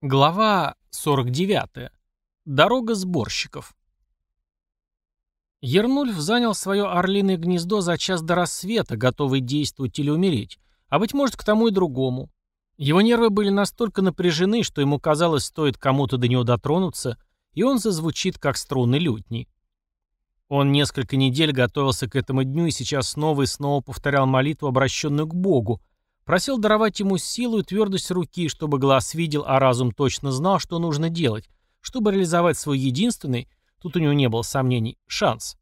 Глава 49. Дорога сборщиков. Ернульф занял свое орлиное гнездо за час до рассвета, готовый действовать или умереть, а быть может к тому и другому. Его нервы были настолько напряжены, что ему казалось, стоит кому-то до него дотронуться, и он зазвучит, как струны лютни. Он несколько недель готовился к этому дню и сейчас снова и снова повторял молитву, обращенную к Богу, Просил даровать ему силу и твердость руки, чтобы глаз видел, а разум точно знал, что нужно делать, чтобы реализовать свой единственный, тут у него не было сомнений, шанс.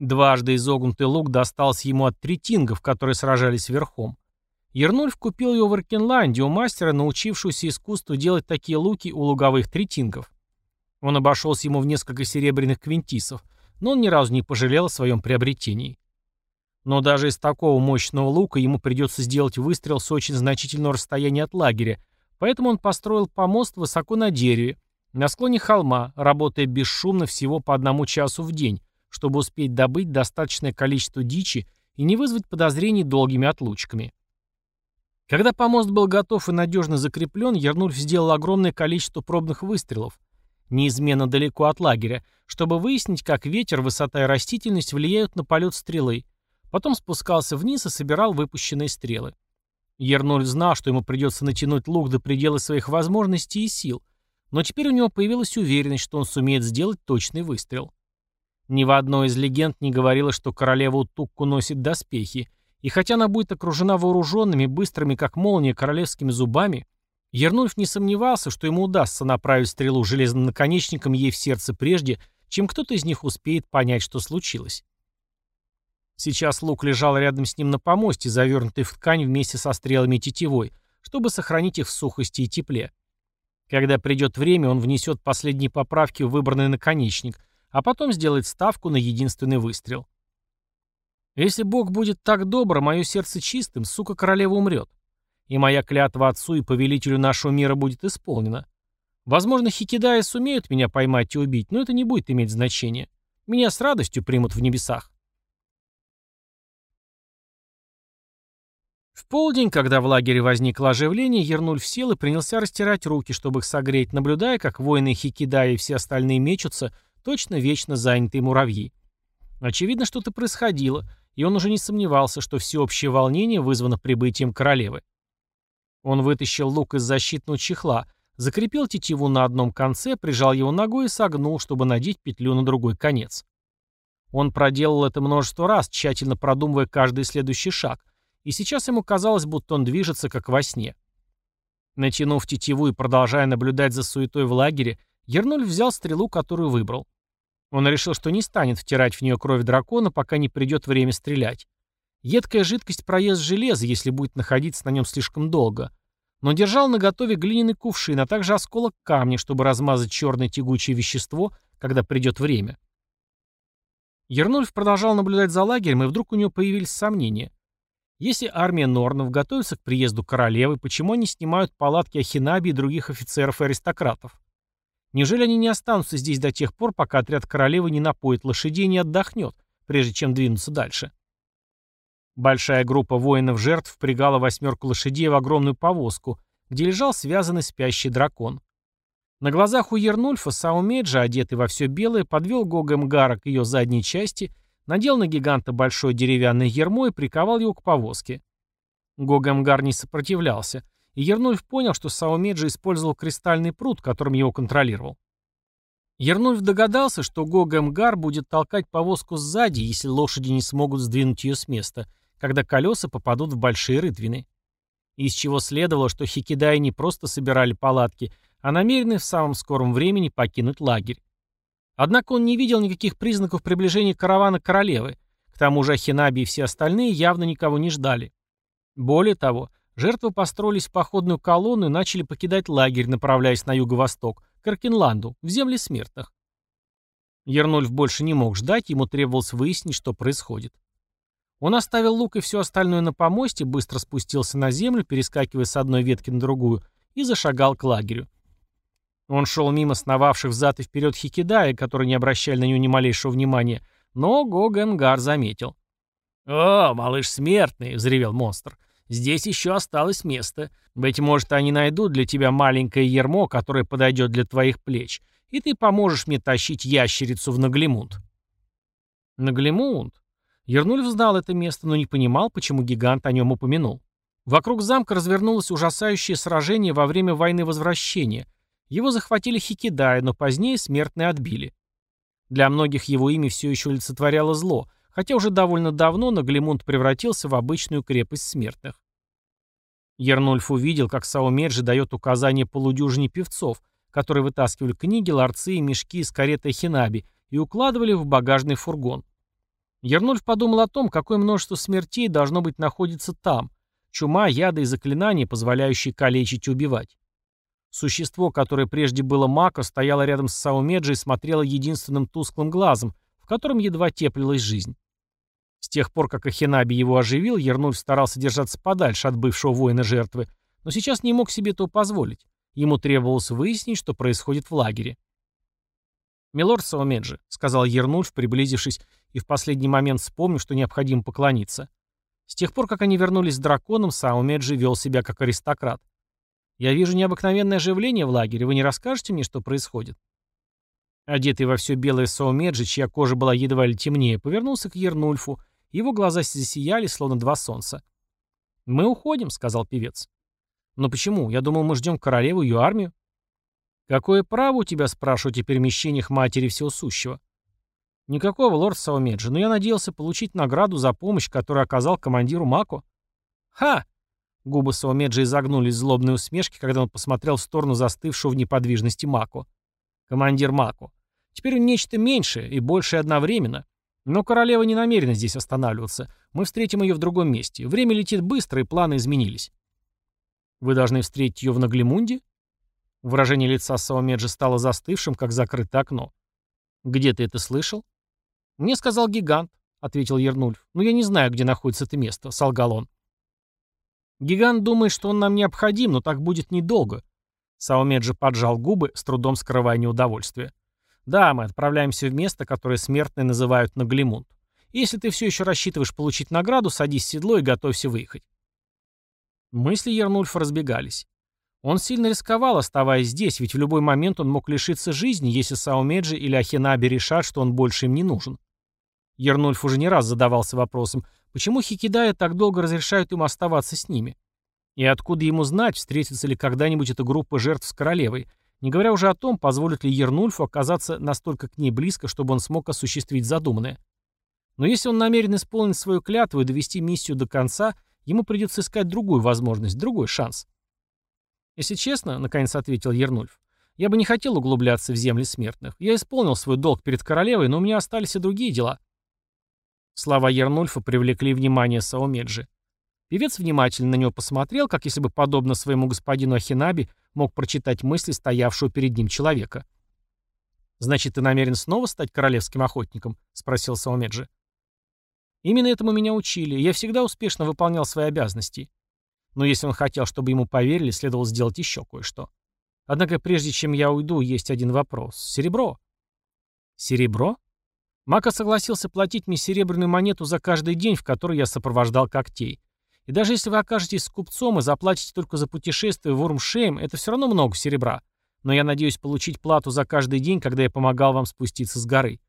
Дважды изогнутый лук достался ему от третингов, которые сражались верхом. Ернульф купил его в Аркенланде у мастера, научившегося искусству делать такие луки у луговых третингов. Он обошелся ему в несколько серебряных квинтисов, но он ни разу не пожалел о своем приобретении. Но даже из такого мощного лука ему придется сделать выстрел с очень значительного расстояния от лагеря, поэтому он построил помост высоко на дереве, на склоне холма, работая бесшумно всего по одному часу в день, чтобы успеть добыть достаточное количество дичи и не вызвать подозрений долгими отлучками. Когда помост был готов и надежно закреплен, Ернульф сделал огромное количество пробных выстрелов, неизменно далеко от лагеря, чтобы выяснить, как ветер, высота и растительность влияют на полет стрелы, Потом спускался вниз и собирал выпущенные стрелы. Ерноль знал, что ему придется натянуть лук до предела своих возможностей и сил, но теперь у него появилась уверенность, что он сумеет сделать точный выстрел. Ни в одной из легенд не говорилось, что королева Утукку носит доспехи, и хотя она будет окружена вооруженными, быстрыми как молния, королевскими зубами, Ернульф не сомневался, что ему удастся направить стрелу железным наконечником ей в сердце прежде, чем кто-то из них успеет понять, что случилось. Сейчас лук лежал рядом с ним на помосте, завернутый в ткань вместе со стрелами тетивой, чтобы сохранить их в сухости и тепле. Когда придет время, он внесет последние поправки в выбранный наконечник, а потом сделает ставку на единственный выстрел. Если Бог будет так добр, мое сердце чистым, сука королева умрет. И моя клятва отцу и повелителю нашего мира будет исполнена. Возможно, хикидаи сумеют меня поймать и убить, но это не будет иметь значения. Меня с радостью примут в небесах. В полдень, когда в лагере возникло оживление, Ернульф сел и принялся растирать руки, чтобы их согреть, наблюдая, как воины Хикидаи и все остальные мечутся, точно вечно занятые муравьи. Очевидно, что-то происходило, и он уже не сомневался, что всеобщее волнение вызвано прибытием королевы. Он вытащил лук из защитного чехла, закрепил тетиву на одном конце, прижал его ногой и согнул, чтобы надеть петлю на другой конец. Он проделал это множество раз, тщательно продумывая каждый следующий шаг, и сейчас ему казалось, будто он движется, как во сне. Натянув тетиву и продолжая наблюдать за суетой в лагере, Ернуль взял стрелу, которую выбрал. Он решил, что не станет втирать в нее кровь дракона, пока не придет время стрелять. Едкая жидкость проест железо, если будет находиться на нем слишком долго. Но держал наготове глиняный кувшин, а также осколок камня, чтобы размазать черное тягучее вещество, когда придет время. Ернульф продолжал наблюдать за лагерем, и вдруг у него появились сомнения. Если армия Норнов готовится к приезду королевы, почему они снимают палатки Ахинаби и других офицеров и аристократов? Неужели они не останутся здесь до тех пор, пока отряд королевы не напоит лошадей и не отдохнет, прежде чем двинуться дальше? Большая группа воинов-жертв впрягала восьмерку лошадей в огромную повозку, где лежал связанный спящий дракон. На глазах у Ернульфа Саумеджа, одетый во все белое, подвел Гога к ее задней части надел на гиганта большое деревянное ермо и приковал его к повозке. Гогамгар не сопротивлялся, и Ернульф понял, что Саумеджи использовал кристальный пруд, которым его контролировал. Ернульф догадался, что Гогамгар будет толкать повозку сзади, если лошади не смогут сдвинуть ее с места, когда колеса попадут в большие рытвины. Из чего следовало, что хикидаи не просто собирали палатки, а намерены в самом скором времени покинуть лагерь. Однако он не видел никаких признаков приближения каравана королевы. К тому же Ахинаби и все остальные явно никого не ждали. Более того, жертвы построились в походную колонну и начали покидать лагерь, направляясь на юго-восток, к Аркинланду, в земли смертных. Ернольф больше не мог ждать, ему требовалось выяснить, что происходит. Он оставил лук и все остальное на помосте, быстро спустился на землю, перескакивая с одной ветки на другую, и зашагал к лагерю. Он шел мимо сновавших взад и вперед хикидая, которые не обращали на него ни малейшего внимания, но Гогенгар заметил. «О, малыш смертный!» — взревел монстр. Здесь еще осталось место. Быть может, они найдут для тебя маленькое ермо, которое подойдет для твоих плеч, и ты поможешь мне тащить ящерицу в Наглемунд. Наглемунд? Ернульф знал это место, но не понимал, почему гигант о нем упомянул. Вокруг замка развернулось ужасающее сражение во время войны Возвращения. Его захватили Хикидай, но позднее смертные отбили. Для многих его имя все еще олицетворяло зло, хотя уже довольно давно Наглемунд превратился в обычную крепость смертных. Ернульф увидел, как Саумеджи дает указания полудюжине певцов, которые вытаскивали книги, ларцы и мешки из кареты Хинаби и укладывали в багажный фургон. Ернульф подумал о том, какое множество смертей должно быть находится там. Чума, яды и заклинания, позволяющие калечить и убивать. Существо, которое прежде было Мако, стояло рядом с Саумеджи и смотрело единственным тусклым глазом, в котором едва теплилась жизнь. С тех пор, как Ахинаби его оживил, Ернульф старался держаться подальше от бывшего воина-жертвы, но сейчас не мог себе этого позволить. Ему требовалось выяснить, что происходит в лагере. «Милорд Саумеджи», — сказал Ернульф, приблизившись и в последний момент вспомнив, что необходимо поклониться. С тех пор, как они вернулись с драконом, Саумеджи вел себя как аристократ. «Я вижу необыкновенное оживление в лагере. Вы не расскажете мне, что происходит?» Одетый во все белое Саумеджи, чья кожа была едва ли темнее, повернулся к Ернульфу. Его глаза засияли, словно два солнца. «Мы уходим», — сказал певец. «Но почему? Я думал, мы ждем королеву и ее армию». «Какое право у тебя спрашивать о перемещениях матери всего сущего?» «Никакого, лорд Саумеджи, но я надеялся получить награду за помощь, которую оказал командиру Мако». «Ха!» Губы Саумеджи изогнулись в злобной усмешки, когда он посмотрел в сторону застывшего в неподвижности Мако. «Командир Мако. Теперь он нечто меньшее и большее одновременно. Но королева не намерена здесь останавливаться. Мы встретим ее в другом месте. Время летит быстро, и планы изменились». «Вы должны встретить ее в Наглемунде?» Выражение лица Саумеджи стало застывшим, как закрытое окно. «Где ты это слышал?» «Мне сказал гигант», — ответил Ернульф. «Но я не знаю, где находится это место», — солгал он. «Гигант думает, что он нам необходим, но так будет недолго». Саумеджи поджал губы, с трудом скрывая неудовольствие. «Да, мы отправляемся в место, которое смертные называют Наглимунд. Если ты все еще рассчитываешь получить награду, садись в седло и готовься выехать». Мысли Ернульфа разбегались. Он сильно рисковал, оставаясь здесь, ведь в любой момент он мог лишиться жизни, если Саумеджи или Ахинаби решат, что он больше им не нужен. Ернульф уже не раз задавался вопросом, почему Хикидая так долго разрешают им оставаться с ними? И откуда ему знать, встретится ли когда-нибудь эта группа жертв с королевой, не говоря уже о том, позволит ли Ернульфу оказаться настолько к ней близко, чтобы он смог осуществить задуманное. Но если он намерен исполнить свою клятву и довести миссию до конца, ему придется искать другую возможность, другой шанс. «Если честно», — наконец ответил Ернульф, — «я бы не хотел углубляться в земли смертных. Я исполнил свой долг перед королевой, но у меня остались и другие дела». Слова Ернульфа привлекли внимание Саумеджи. Певец внимательно на него посмотрел, как если бы, подобно своему господину Ахинаби, мог прочитать мысли стоявшего перед ним человека. «Значит, ты намерен снова стать королевским охотником?» — спросил Саумеджи. «Именно этому меня учили. Я всегда успешно выполнял свои обязанности. Но если он хотел, чтобы ему поверили, следовало сделать еще кое-что. Однако прежде чем я уйду, есть один вопрос. Серебро. Серебро? Мака согласился платить мне серебряную монету за каждый день, в который я сопровождал когтей. И даже если вы окажетесь с купцом и заплатите только за путешествие в Урмшейм, это все равно много серебра. Но я надеюсь получить плату за каждый день, когда я помогал вам спуститься с горы.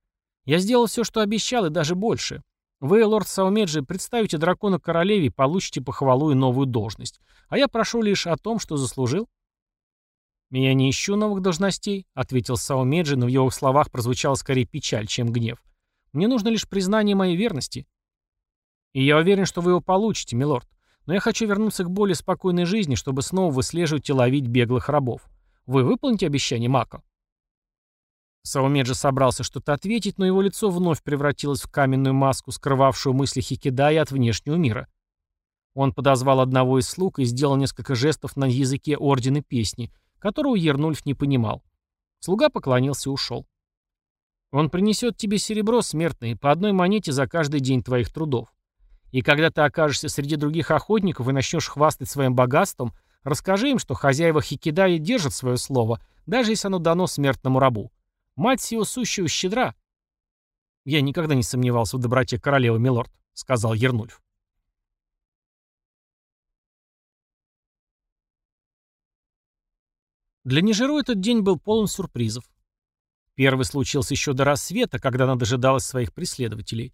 Я сделал все, что обещал, и даже больше. Вы, лорд Саумеджи, представите дракона королеве и получите похвалу и новую должность. А я прошу лишь о том, что заслужил. «Я не ищу новых должностей», — ответил Саумеджи, но в его словах прозвучала скорее печаль, чем гнев. «Мне нужно лишь признание моей верности». «И я уверен, что вы его получите, милорд. Но я хочу вернуться к более спокойной жизни, чтобы снова выслеживать и ловить беглых рабов. Вы выполните обещание Мако?» Саумеджи собрался что-то ответить, но его лицо вновь превратилось в каменную маску, скрывавшую мысли Хикидая от внешнего мира. Он подозвал одного из слуг и сделал несколько жестов на языке ордена песни, которого Ернульф не понимал. Слуга поклонился и ушел. «Он принесет тебе серебро, смертное, по одной монете за каждый день твоих трудов. И когда ты окажешься среди других охотников и начнешь хвастать своим богатством, расскажи им, что хозяева Хикидая держат свое слово, даже если оно дано смертному рабу. Мать сего сущего щедра. Я никогда не сомневался в доброте королевы Милорд, сказал Ернульф. Для Нижеру этот день был полон сюрпризов. Первый случился еще до рассвета, когда она дожидалась своих преследователей.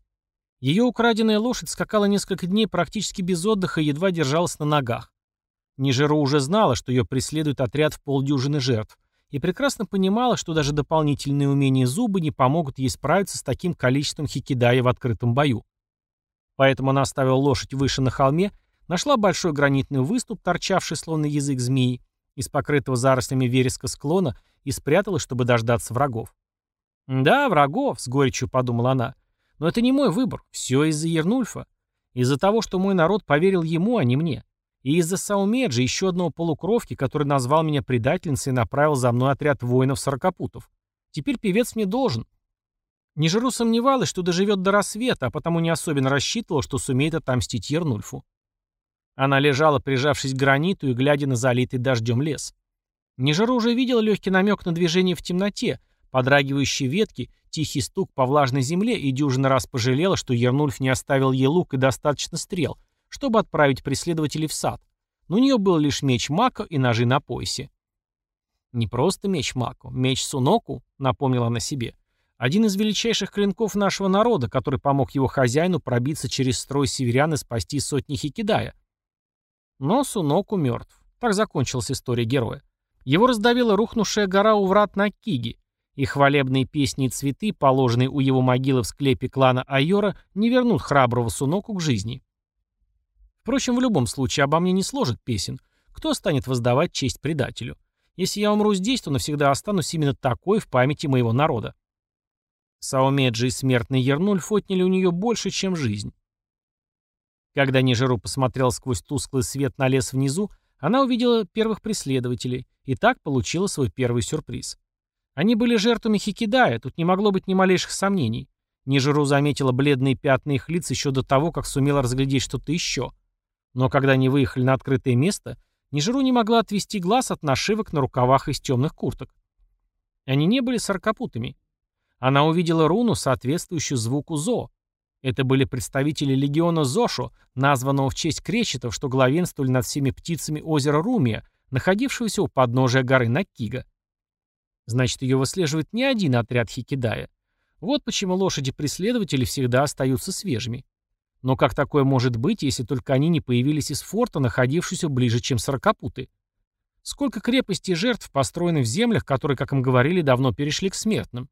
Ее украденная лошадь скакала несколько дней практически без отдыха и едва держалась на ногах. Нижеру уже знала, что ее преследует отряд в полдюжины жертв, и прекрасно понимала, что даже дополнительные умения зубы не помогут ей справиться с таким количеством хикидая в открытом бою. Поэтому она оставила лошадь выше на холме, нашла большой гранитный выступ, торчавший словно язык змеи, из покрытого зарослями вереска склона и спряталась, чтобы дождаться врагов. «Да, врагов», — с горечью подумала она, — «но это не мой выбор, все из-за Ернульфа, из-за того, что мой народ поверил ему, а не мне, и из-за Саумеджи, еще одного полукровки, который назвал меня предательницей и направил за мной отряд воинов-сорокопутов. Теперь певец мне должен, Нижеру сомневалась, что доживет до рассвета, а потому не особенно рассчитывала, что сумеет отомстить Ернульфу. Она лежала, прижавшись к граниту и глядя на залитый дождем лес. Нижеру уже видела легкий намек на движение в темноте, подрагивающие ветки, тихий стук по влажной земле и дюжина раз пожалела, что Ернульф не оставил ей лук и достаточно стрел, чтобы отправить преследователей в сад. Но у нее был лишь меч Мако и ножи на поясе. «Не просто меч Мако, меч Суноку», — напомнила она себе. Один из величайших клинков нашего народа, который помог его хозяину пробиться через строй северян и спасти сотни Хикидая. Но Суноку мертв. Так закончилась история героя. Его раздавила рухнувшая гора у врат на Киги, и хвалебные песни и цветы, положенные у его могилы в склепе клана Айора, не вернут храброго Суноку к жизни. Впрочем, в любом случае обо мне не сложат песен. Кто станет воздавать честь предателю? Если я умру здесь, то навсегда останусь именно такой в памяти моего народа. Саумеджи и смертный Ернульф отняли у нее больше, чем жизнь. Когда Нижеру посмотрел сквозь тусклый свет на лес внизу, она увидела первых преследователей и так получила свой первый сюрприз. Они были жертвами Хикидая, тут не могло быть ни малейших сомнений. Нижеру заметила бледные пятна их лиц еще до того, как сумела разглядеть что-то еще. Но когда они выехали на открытое место, Нижеру не могла отвести глаз от нашивок на рукавах из темных курток. Они не были сорокопутами. Она увидела руну, соответствующую звуку «зо». Это были представители легиона Зошо, названного в честь кречетов, что главенствовали над всеми птицами озера Румия, находившегося у подножия горы Накига. Значит, ее выслеживает не один отряд Хикидая. Вот почему лошади-преследователи всегда остаются свежими. Но как такое может быть, если только они не появились из форта, находившегося ближе, чем сорокопуты? Сколько крепостей жертв построены в землях, которые, как им говорили, давно перешли к смертным?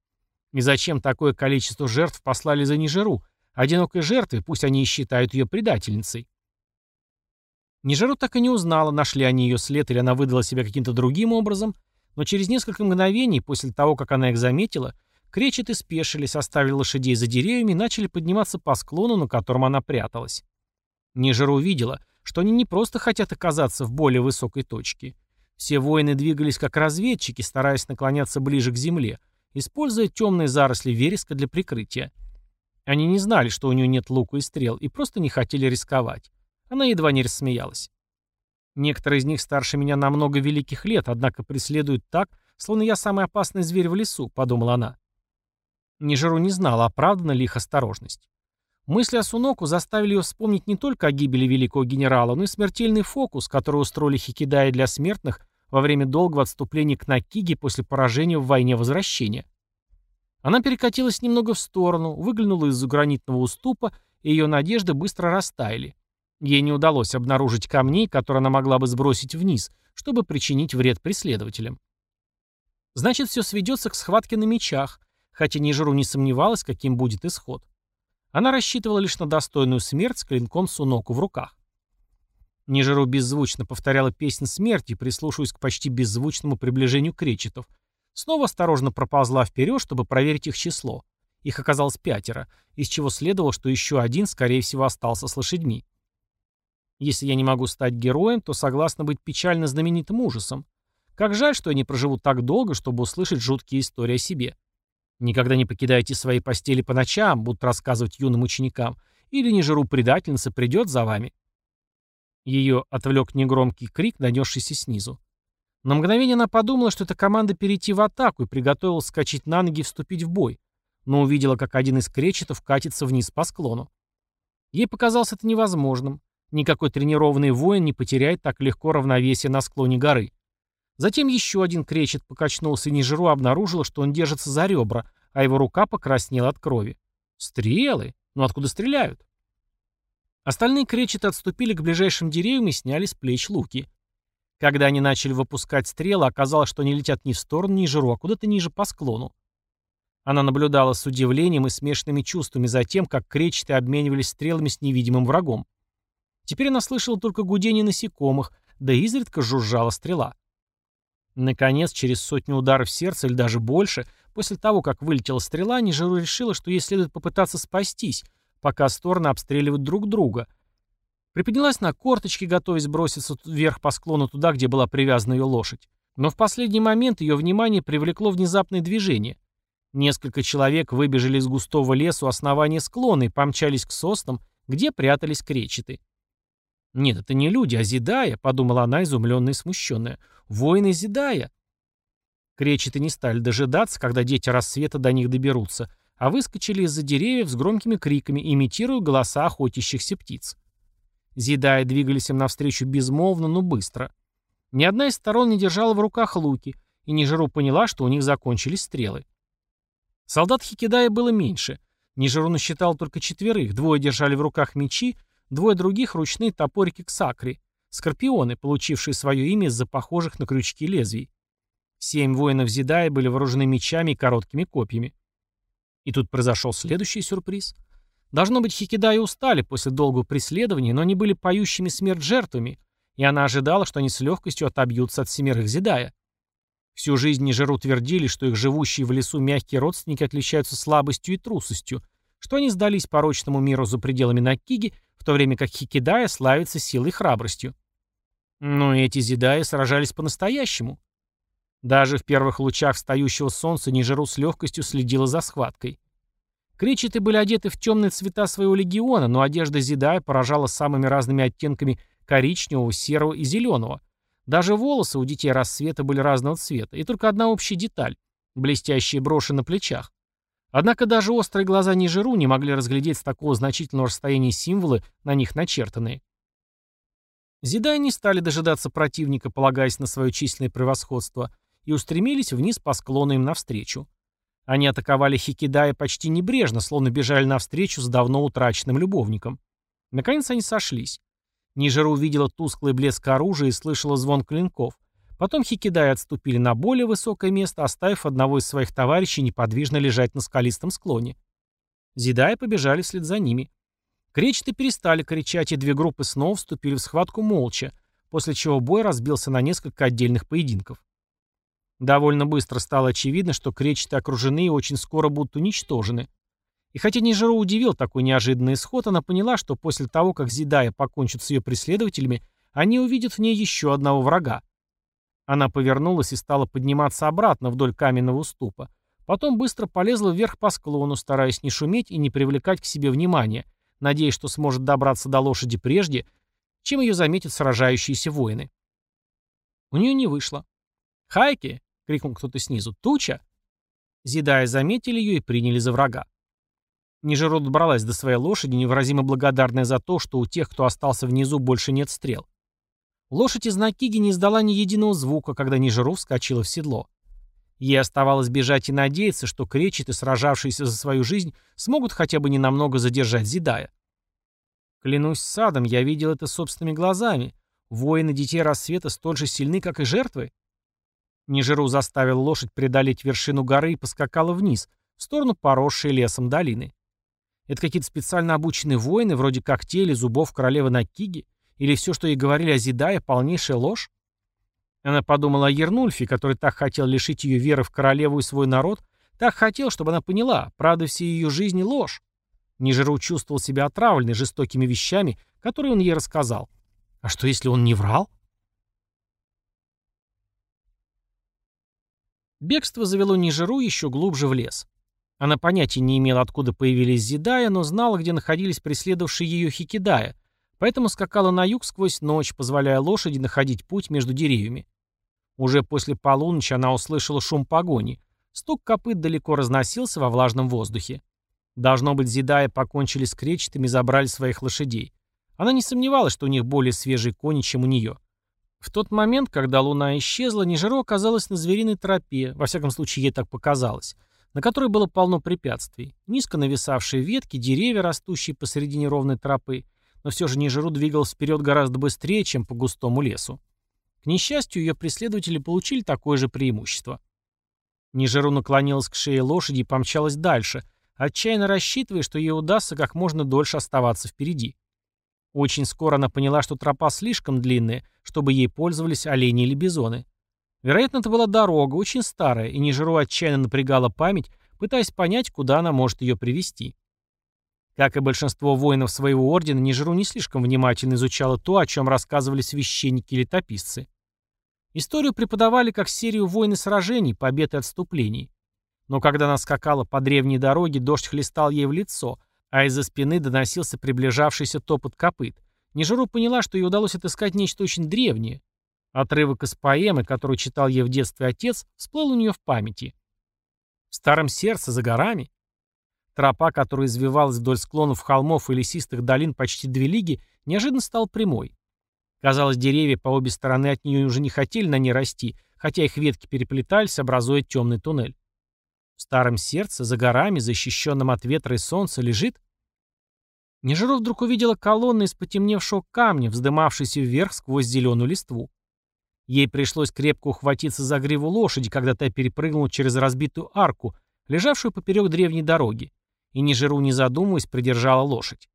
И зачем такое количество жертв послали за Нижеру? Одинокой жертвы, пусть они и считают ее предательницей. Нижеру так и не узнала, нашли они ее след или она выдала себя каким-то другим образом, но через несколько мгновений после того, как она их заметила, кречеты спешились, оставили лошадей за деревьями и начали подниматься по склону, на котором она пряталась. Нижеру увидела, что они не просто хотят оказаться в более высокой точке. Все воины двигались как разведчики, стараясь наклоняться ближе к земле, используя темные заросли вереска для прикрытия. Они не знали, что у нее нет лука и стрел, и просто не хотели рисковать. Она едва не рассмеялась. Некоторые из них старше меня на много великих лет, однако преследуют так, словно я самый опасный зверь в лесу, подумала она. Нижеру не знала, оправдана ли их осторожность. Мысли о Суноку заставили ее вспомнить не только о гибели великого генерала, но и смертельный фокус, который устроили Хикидаи для смертных во время долгого отступления к Накиге после поражения в войне возвращения. Она перекатилась немного в сторону, выглянула из-за гранитного уступа, и ее надежды быстро растаяли. Ей не удалось обнаружить камней, которые она могла бы сбросить вниз, чтобы причинить вред преследователям. Значит, все сведется к схватке на мечах, хотя Нижеру не сомневалась, каким будет исход. Она рассчитывала лишь на достойную смерть с клинком Суноку в руках. Нижеру беззвучно повторяла песнь смерти, прислушиваясь к почти беззвучному приближению кречетов. Снова осторожно проползла вперед, чтобы проверить их число. Их оказалось пятеро, из чего следовало, что еще один, скорее всего, остался с лошадьми. Если я не могу стать героем, то согласна быть печально знаменитым ужасом. Как жаль, что я не проживу так долго, чтобы услышать жуткие истории о себе. Никогда не покидайте свои постели по ночам, будут рассказывать юным ученикам, или не жру предательница придет за вами. Ее отвлек негромкий крик, донесшийся снизу. На мгновение она подумала, что это команда перейти в атаку и приготовилась скачать на ноги и вступить в бой, но увидела, как один из кречетов катится вниз по склону. Ей показалось это невозможным. Никакой тренированный воин не потеряет так легко равновесие на склоне горы. Затем еще один кречет покачнулся, и Нижеру обнаружила, что он держится за ребра, а его рука покраснела от крови. Стрелы? Ну откуда стреляют? Остальные кречеты отступили к ближайшим деревьям и сняли с плеч луки. Когда они начали выпускать стрелы, оказалось, что они летят не в сторону Нижеру, а куда-то ниже по склону. Она наблюдала с удивлением и смешанными чувствами за тем, как кречеты обменивались стрелами с невидимым врагом. Теперь она слышала только гудение насекомых, да изредка жужжала стрела. Наконец, через сотню ударов сердца или даже больше, после того, как вылетела стрела, Нижеру решила, что ей следует попытаться спастись, пока стороны обстреливают друг друга. Приподнялась на корточки, готовясь броситься вверх по склону туда, где была привязана ее лошадь. Но в последний момент ее внимание привлекло внезапное движение. Несколько человек выбежали из густого леса у основания склона и помчались к соснам, где прятались кречеты. «Нет, это не люди, а Зидая», — подумала она, изумленная и смущенная. «Воины Зидая». Кречеты не стали дожидаться, когда дети рассвета до них доберутся, а выскочили из-за деревьев с громкими криками, имитируя голоса охотящихся птиц. Зидая двигались им навстречу безмолвно, но быстро. Ни одна из сторон не держала в руках луки, и Нижеру поняла, что у них закончились стрелы. Солдат Хикидая было меньше. Нижеру насчитал только четверых, двое держали в руках мечи, двое других — ручные топорики ксакри, скорпионы, получившие свое имя из-за похожих на крючки лезвий. Семь воинов Зидая были вооружены мечами и короткими копьями. И тут произошел следующий сюрприз. Должно быть, Хикидаи устали после долгого преследования, но они были поющими смерть жертвами, и она ожидала, что они с легкостью отобьются от семерых Зидая. Всю жизнь Нижеру твердили, что их живущие в лесу мягкие родственники отличаются слабостью и трусостью, что они сдались порочному миру за пределами Накиги, в то время как Хикидая славится силой и храбростью. Но эти зидаи сражались по-настоящему. Даже в первых лучах встающего солнца Нижеру с легкостью следила за схваткой. Кречеты были одеты в темные цвета своего легиона, но одежда Зидая поражала самыми разными оттенками коричневого, серого и зеленого, даже волосы у детей рассвета были разного цвета, и только одна общая деталь — блестящие броши на плечах. Однако даже острые глаза Нижеру не могли разглядеть с такого значительного расстояния символы, на них начертанные. Зидай не стали дожидаться противника, полагаясь на свое численное превосходство, и устремились вниз по склону им навстречу. Они атаковали Хикидая почти небрежно, словно бежали навстречу с давно утраченным любовником. Наконец они сошлись. Нижера увидела тусклый блеск оружия и слышала звон клинков. Потом хикидаи отступили на более высокое место, оставив одного из своих товарищей неподвижно лежать на скалистом склоне. Зидаи побежали вслед за ними. Кречеты перестали кричать, и две группы снова вступили в схватку молча, после чего бой разбился на несколько отдельных поединков. Довольно быстро стало очевидно, что кречеты окружены и очень скоро будут уничтожены. И хотя Нижеру удивил такой неожиданный исход, она поняла, что после того, как Зидая покончит с ее преследователями, они увидят в ней еще одного врага. Она повернулась и стала подниматься обратно вдоль каменного уступа. Потом быстро полезла вверх по склону, стараясь не шуметь и не привлекать к себе внимания, надеясь, что сможет добраться до лошади прежде, чем ее заметят сражающиеся воины. У нее не вышло. «Хайки!» — крикнул кто-то снизу. «Туча!» Зидая заметили ее и приняли за врага. Нижерод добралась до своей лошади, невыразимо благодарная за то, что у тех, кто остался внизу, больше нет стрел. Лошадь из Накиги не издала ни единого звука, когда Нижеру вскочила в седло. Ей оставалось бежать и надеяться, что кречеты, сражавшиеся за свою жизнь, смогут хотя бы ненамного задержать Зидая. Клянусь садом, я видел это собственными глазами. Воины детей рассвета столь же сильны, как и жертвы. Нижеру заставил лошадь преодолеть вершину горы и поскакала вниз, в сторону поросшей лесом долины. Это какие-то специально обученные воины, вроде когтей или зубов королевы Накиги? Или все, что ей говорили о Зидае, полнейшая ложь? Она подумала о Ернульфе, который так хотел лишить ее веры в королеву и свой народ, так хотел, чтобы она поняла, правда всей ее жизни ложь. Нижеру чувствовал себя отравленной жестокими вещами, которые он ей рассказал. А что, если он не врал? Бегство завело Нижеру еще глубже в лес. Она понятия не имела, откуда появились Зидая, но знала, где находились преследовавшие ее Хикидая, поэтому скакала на юг сквозь ночь, позволяя лошади находить путь между деревьями. Уже после полуночи она услышала шум погони. Стук копыт далеко разносился во влажном воздухе. Должно быть, Зидая покончили с кречетами и забрали своих лошадей. Она не сомневалась, что у них более свежие кони, чем у нее. В тот момент, когда луна исчезла, Нижеро оказалась на звериной тропе, во всяком случае ей так показалось, на которой было полно препятствий. Низко нависавшие ветки, деревья, растущие посередине ровной тропы, но все же Нижеру двигалась вперед гораздо быстрее, чем по густому лесу. К несчастью, ее преследователи получили такое же преимущество. Нижеру наклонилась к шее лошади и помчалась дальше, отчаянно рассчитывая, что ей удастся как можно дольше оставаться впереди. Очень скоро она поняла, что тропа слишком длинная, чтобы ей пользовались олени или бизоны. Вероятно, это была дорога, очень старая, и Нижеру отчаянно напрягала память, пытаясь понять, куда она может ее привести. Как и большинство воинов своего ордена, Нижеру не слишком внимательно изучала то, о чем рассказывали священники и летописцы. Историю преподавали как серию войн и сражений, побед и отступлений. Но когда она скакала по древней дороге, дождь хлестал ей в лицо, а из-за спины доносился приближавшийся топот копыт. Нижеру поняла, что ей удалось отыскать нечто очень древнее. Отрывок из поэмы, которую читал ей в детстве отец, всплыл у нее в памяти. В старом сердце, за горами. Тропа, которая извивалась вдоль склонов холмов и лесистых долин почти две лиги, неожиданно стала прямой. Казалось, деревья по обе стороны от нее уже не хотели на ней расти, хотя их ветки переплетались, образуя темный туннель. В старом сердце, за горами, защищенным от ветра и солнца, лежит... Нежиров вдруг увидела колонны из потемневшего камня, вздымавшиеся вверх сквозь зеленую листву. Ей пришлось крепко ухватиться за гриву лошади, когда та перепрыгнула через разбитую арку, лежавшую поперек древней дороги, и Нижеру, не задумываясь, придержала лошадь.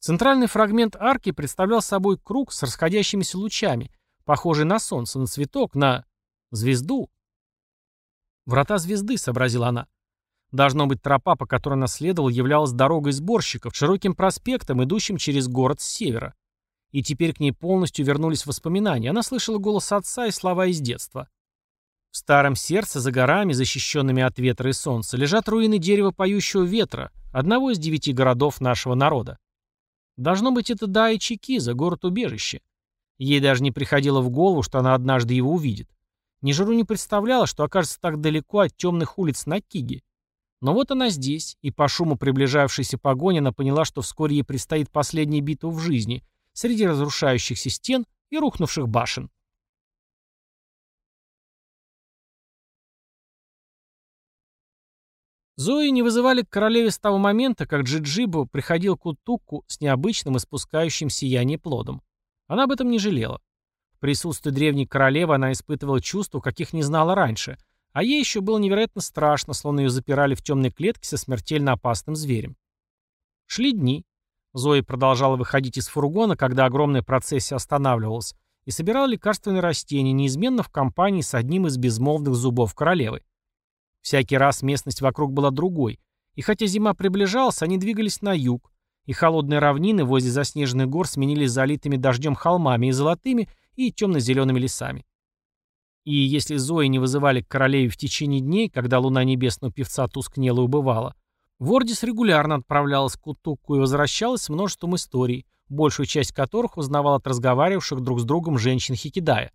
Центральный фрагмент арки представлял собой круг с расходящимися лучами, похожий на солнце, на цветок, на звезду. «Врата звезды», — сообразила она. Должно быть, тропа, по которой она следовала, являлась дорогой сборщиков, широким проспектом, идущим через город с севера. И теперь к ней полностью вернулись воспоминания. Она слышала голос отца и слова из детства. В старом сердце, за горами, защищенными от ветра и солнца, лежат руины дерева поющего ветра, одного из девяти городов нашего народа. Должно быть, это Дай Чикиза, город-убежище. Ей даже не приходило в голову, что она однажды его увидит. Нижеру не представляла, что окажется так далеко от темных улиц на Киге. Но вот она здесь, и по шуму приближавшейся погони она поняла, что вскоре ей предстоит последняя битва в жизни, среди разрушающихся стен и рухнувших башен. Зои не вызывали к королеве с того момента, как Джиджибу приходил к Утуку с необычным испускающим сияние плодом. Она об этом не жалела. В присутствии древней королевы она испытывала чувства, каких не знала раньше, а ей еще было невероятно страшно, словно ее запирали в темной клетке со смертельно опасным зверем. Шли дни. Зои продолжала выходить из фургона, когда огромная процессия останавливалась, и собирала лекарственные растения, неизменно в компании с одним из безмолвных зубов королевы. Всякий раз местность вокруг была другой, и хотя зима приближалась, они двигались на юг, и холодные равнины возле заснеженных гор сменились залитыми дождем холмами и золотыми, и темно-зелеными лесами. И если Зои не вызывали к королеве в течение дней, когда луна небесного певца тускнела и убывала, Вордис регулярно отправлялась к Утукку и возвращалась с множеством историй, большую часть которых узнавал от разговаривавших друг с другом женщин Хикидая.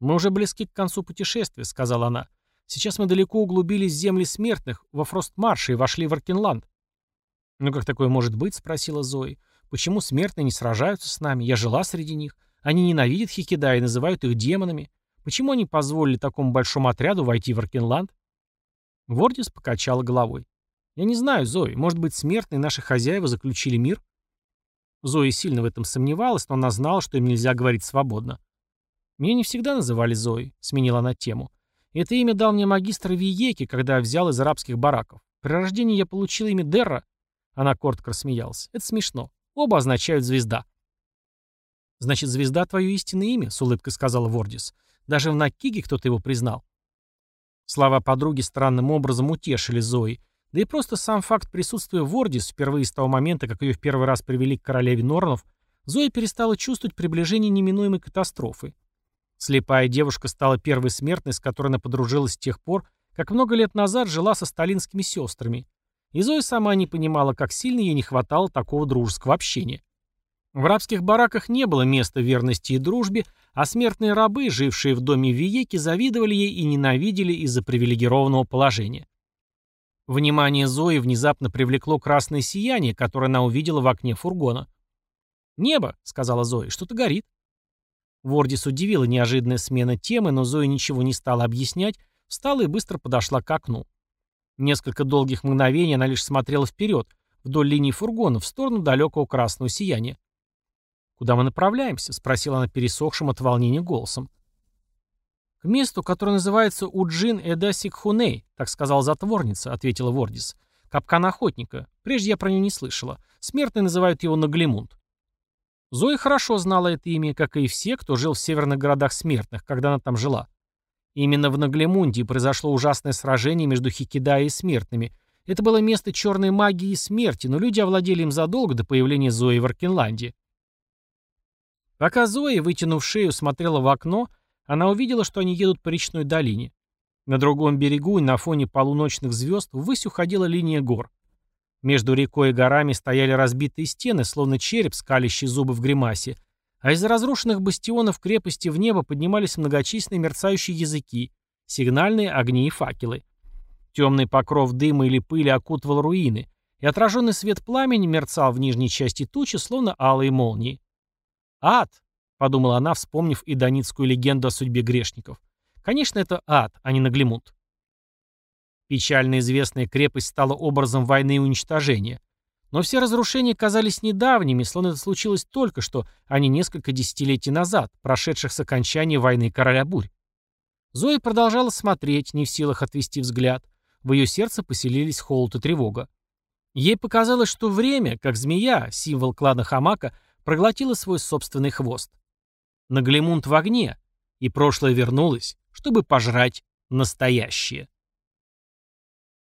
«Мы уже близки к концу путешествия», — сказала она. «Сейчас мы далеко углубились в земли смертных, во Фростмарше и вошли в Аркенланд». «Ну как такое может быть?» — спросила Зои. «Почему смертные не сражаются с нами? Я жила среди них. Они ненавидят Хикида и называют их демонами. Почему они позволили такому большому отряду войти в Аркенланд? Вордис покачала головой. Я не знаю, Зои, может быть, смертные наши хозяева заключили мир? Зои сильно в этом сомневалась, но она знала, что им нельзя говорить свободно. Меня не всегда называли Зои, сменила она тему. Это имя дал мне магистр Виеки, когда взял из арабских бараков. При рождении я получила имя Дерра. Она коротко рассмеялась. Это смешно. Оба означают «звезда». «Значит, звезда — твое истинное имя», — с улыбкой сказала Вордис. «Даже в Накиге кто-то его признал». Слова подруги странным образом утешили Зои, да и просто сам факт присутствия Вордис впервые с того момента, как ее в первый раз привели к королеве Норнов, Зоя перестала чувствовать приближение неминуемой катастрофы. Слепая девушка стала первой смертной, с которой она подружилась с тех пор, как много лет назад жила со сталинскими сестрами. И Зоя сама не понимала, как сильно ей не хватало такого дружеского общения. В рабских бараках не было места верности и дружбе, а смертные рабы, жившие в доме Виеки, завидовали ей и ненавидели из-за привилегированного положения. Внимание Зои внезапно привлекло красное сияние, которое она увидела в окне фургона. «Небо», — сказала Зои, — «что-то горит». Вордис удивила неожиданная смена темы, но Зоя ничего не стала объяснять, встала и быстро подошла к окну. Несколько долгих мгновений она лишь смотрела вперед, вдоль линии фургона, в сторону далекого красного сияния. «Куда мы направляемся?» — спросила она пересохшим от волнения голосом. «К месту, которое называется Уджин Эдасик Хуней», — так сказала затворница, — ответила Вордис. «Капкан охотника. Прежде я про него не слышала. Смертные называют его Наглемунд». Зоя хорошо знала это имя, как и все, кто жил в северных городах смертных, когда она там жила. Именно в Наглемунде произошло ужасное сражение между Хикидаей и смертными. Это было место черной магии и смерти, но люди овладели им задолго до появления Зои в Аркенланде. Пока Зоя, вытянув шею, смотрела в окно, она увидела, что они едут по речной долине. На другом берегу и на фоне полуночных звезд ввысь уходила линия гор. Между рекой и горами стояли разбитые стены, словно череп, скалящий зубы в гримасе, а из разрушенных бастионов крепости в небо поднимались многочисленные мерцающие языки, сигнальные огни и факелы. Темный покров дыма или пыли окутывал руины, и отраженный свет пламени мерцал в нижней части тучи, словно алые молнии. «Ад!» — подумала она, вспомнив и донитскую легенду о судьбе грешников. «Конечно, это ад, а не наглемут». Печально известная крепость стала образом войны и уничтожения. Но все разрушения казались недавними, словно это случилось только что, а не несколько десятилетий назад, прошедших с окончания войны короля бурь. Зоя продолжала смотреть, не в силах отвести взгляд. В ее сердце поселились холод и тревога. Ей показалось, что время, как змея, символ клана Хамака, проглотила свой собственный хвост. Наглемунт в огне, и прошлое вернулось, чтобы пожрать настоящее.